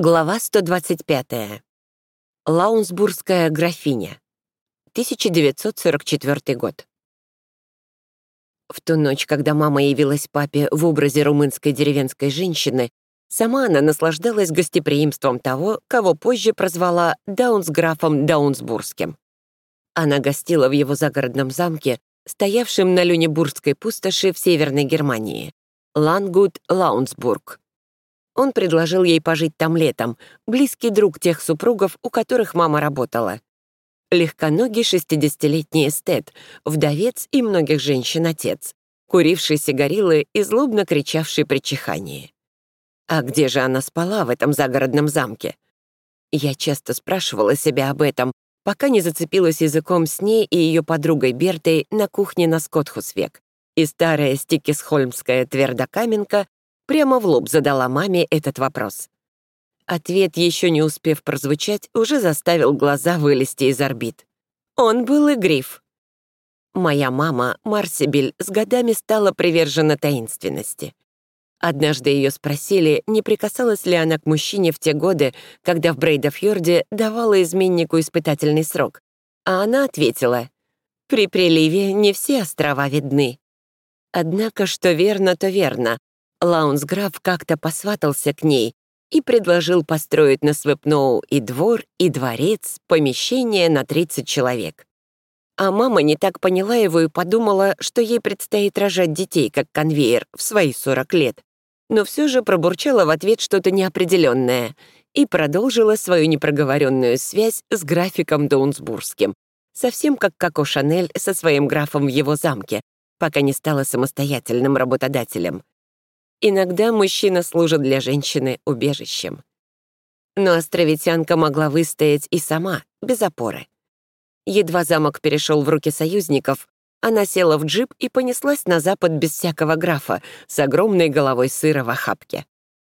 Глава 125. Лаунсбургская графиня. 1944 год. В ту ночь, когда мама явилась папе в образе румынской деревенской женщины, сама она наслаждалась гостеприимством того, кого позже прозвала Даунсграфом Даунсбургским. Она гостила в его загородном замке, стоявшем на Люнебургской пустоши в Северной Германии, Лангут Лаунсбург. Он предложил ей пожить там летом, близкий друг тех супругов, у которых мама работала. Легконогий шестидесятилетний эстет, вдовец и многих женщин отец, куривший сигарилы и злобно кричавший при чихании. А где же она спала в этом загородном замке? Я часто спрашивала себя об этом, пока не зацепилась языком с ней и ее подругой Бертой на кухне на Скотхусвек, и старая стикисхольмская твердокаменка прямо в лоб задала маме этот вопрос. Ответ, еще не успев прозвучать, уже заставил глаза вылезти из орбит. Он был игрив. Моя мама, Марсибель, с годами стала привержена таинственности. Однажды ее спросили, не прикасалась ли она к мужчине в те годы, когда в Брейдафьорде давала изменнику испытательный срок. А она ответила, «При приливе не все острова видны». Однако, что верно, то верно. Лаунсграф как-то посватался к ней и предложил построить на Свепноу и двор, и дворец, помещение на 30 человек. А мама не так поняла его и подумала, что ей предстоит рожать детей, как конвейер, в свои 40 лет. Но все же пробурчала в ответ что-то неопределенное и продолжила свою непроговоренную связь с графиком Доунсбургским, совсем как Коко Шанель со своим графом в его замке, пока не стала самостоятельным работодателем. Иногда мужчина служит для женщины убежищем. Но островитянка могла выстоять и сама, без опоры. Едва замок перешел в руки союзников, она села в джип и понеслась на запад без всякого графа, с огромной головой сыра в охапке.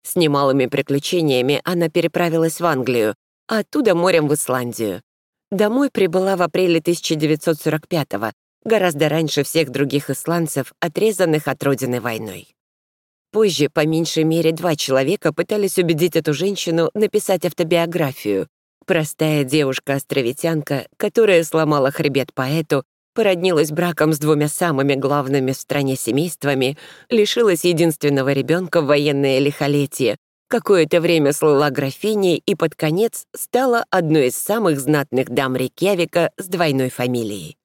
С немалыми приключениями она переправилась в Англию, а оттуда морем в Исландию. Домой прибыла в апреле 1945-го, гораздо раньше всех других исландцев, отрезанных от родины войной. Позже, по меньшей мере, два человека пытались убедить эту женщину написать автобиографию. Простая девушка-островитянка, которая сломала хребет поэту, породнилась браком с двумя самыми главными в стране семействами, лишилась единственного ребенка в военное лихолетие, какое-то время слыла графиней и под конец стала одной из самых знатных дам Рейкьявика с двойной фамилией.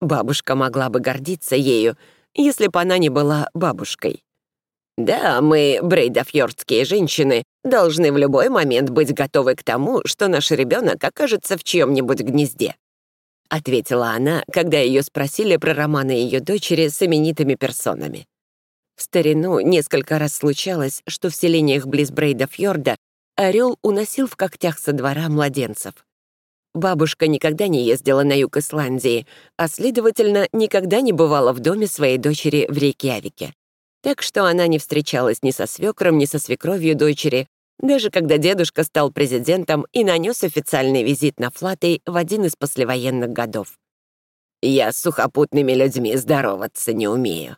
Бабушка могла бы гордиться ею, если бы она не была бабушкой. Да, мы, брейдафьордские женщины, должны в любой момент быть готовы к тому, что наш ребенок окажется в чьем-нибудь гнезде. Ответила она, когда ее спросили про романы ее дочери с именитыми персонами. В старину несколько раз случалось, что в селениях близ Брейдафьорда орел уносил в когтях со двора младенцев. Бабушка никогда не ездила на юг Исландии, а, следовательно, никогда не бывала в доме своей дочери в Рейкьявике. Так что она не встречалась ни со свекром, ни со свекровью дочери, даже когда дедушка стал президентом и нанес официальный визит на Флатей в один из послевоенных годов. «Я с сухопутными людьми здороваться не умею»,